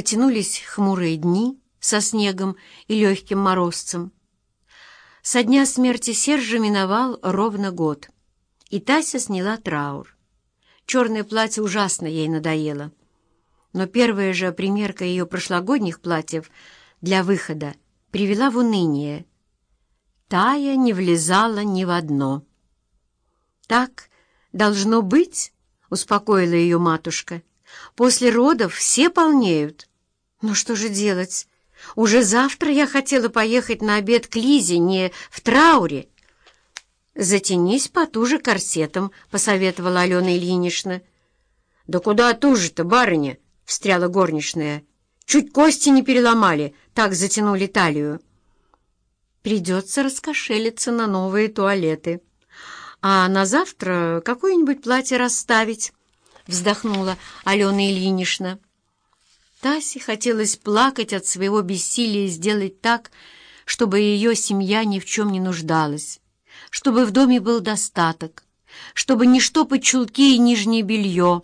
потянулись хмурые дни со снегом и легким морозцем. Со дня смерти Сержа миновал ровно год, и Тася сняла траур. Черное платье ужасно ей надоело. Но первая же примерка ее прошлогодних платьев для выхода привела в уныние. Тая не влезала ни в одно. «Так должно быть», — успокоила ее матушка. «После родов все полнеют». «Ну что же делать? Уже завтра я хотела поехать на обед к Лизе, не в трауре». «Затянись потуже корсетом», — посоветовала Алена Ильинична. «Да куда туже-то, барыня?» — встряла горничная. «Чуть кости не переломали, так затянули талию». «Придется раскошелиться на новые туалеты. А на завтра какое-нибудь платье расставить», — вздохнула Алена Ильинична. Тасе хотелось плакать от своего бессилия сделать так, чтобы ее семья ни в чем не нуждалась, чтобы в доме был достаток, чтобы не штопать чулки и нижнее белье,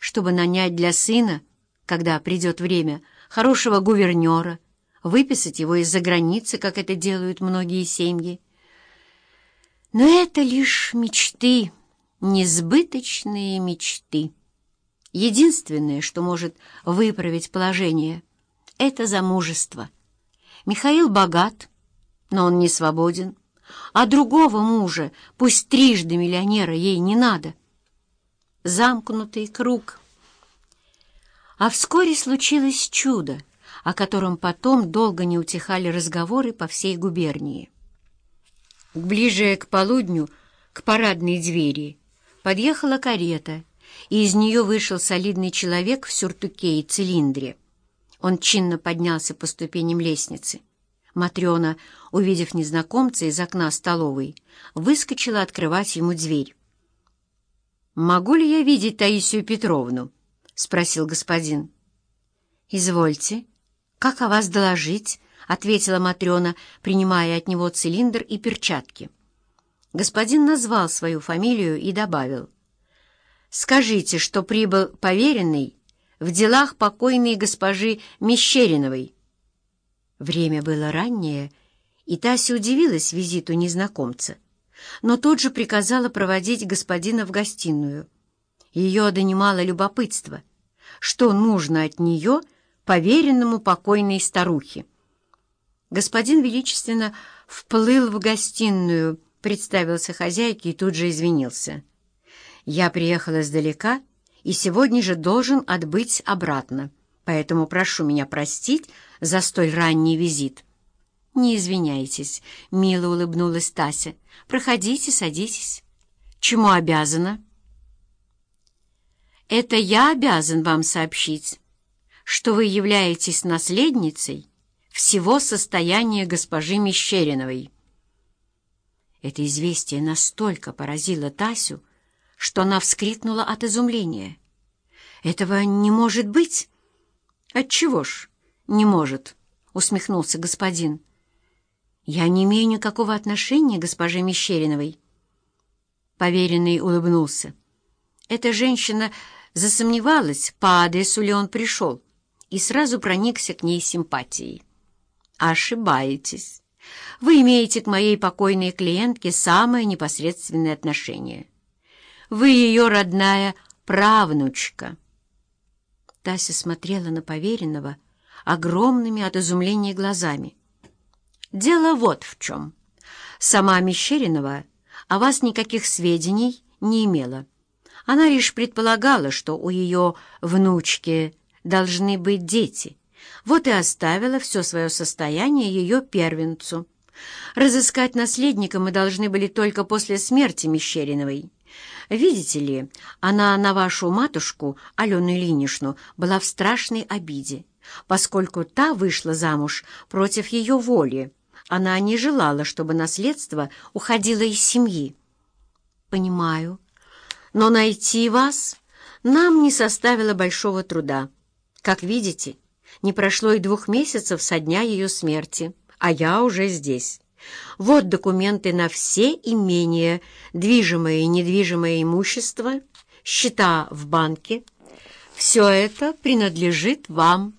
чтобы нанять для сына, когда придет время, хорошего гувернера, выписать его из-за границы, как это делают многие семьи. Но это лишь мечты, несбыточные мечты. Единственное, что может выправить положение, — это замужество. Михаил богат, но он не свободен, а другого мужа, пусть трижды миллионера, ей не надо. Замкнутый круг. А вскоре случилось чудо, о котором потом долго не утихали разговоры по всей губернии. Ближе к полудню, к парадной двери, подъехала карета — и из нее вышел солидный человек в сюртуке и цилиндре. Он чинно поднялся по ступеням лестницы. Матрена, увидев незнакомца из окна столовой, выскочила открывать ему дверь. «Могу ли я видеть Таисию Петровну?» — спросил господин. «Извольте. Как о вас доложить?» — ответила Матрена, принимая от него цилиндр и перчатки. Господин назвал свою фамилию и добавил. Скажите, что прибыл поверенный в делах покойной госпожи Мещериновой. Время было раннее, и Тася удивилась визиту незнакомца, но тут же приказала проводить господина в гостиную. Ее донимало любопытство, что нужно от нее поверенному покойной старухе. Господин величественно вплыл в гостиную, представился хозяйке и тут же извинился — я приехал издалека и сегодня же должен отбыть обратно, поэтому прошу меня простить за столь ранний визит». «Не извиняйтесь», — мило улыбнулась Тася. «Проходите, садитесь. Чему обязана?» «Это я обязан вам сообщить, что вы являетесь наследницей всего состояния госпожи Мещериновой». Это известие настолько поразило Тасю, что она вскрикнула от изумления. «Этого не может быть!» «Отчего ж не может?» — усмехнулся господин. «Я не имею никакого отношения к госпоже Мещериновой». Поверенный улыбнулся. Эта женщина засомневалась, по адресу ли он пришел, и сразу проникся к ней симпатией. «Ошибаетесь. Вы имеете к моей покойной клиентке самое непосредственное отношение». Вы ее родная правнучка. Тася смотрела на поверенного огромными от изумления глазами. Дело вот в чем. Сама Мещеринова о вас никаких сведений не имела. Она лишь предполагала, что у ее внучки должны быть дети. Вот и оставила все свое состояние ее первенцу. Разыскать наследника мы должны были только после смерти Мещериновой. Видите ли, она на вашу матушку, Алену Ильиничну, была в страшной обиде, поскольку та вышла замуж против ее воли. Она не желала, чтобы наследство уходило из семьи. Понимаю. Но найти вас нам не составило большого труда. Как видите, не прошло и двух месяцев со дня ее смерти, а я уже здесь. Вот документы на все имения, движимое и недвижимое имущество, счета в банке. Все это принадлежит вам.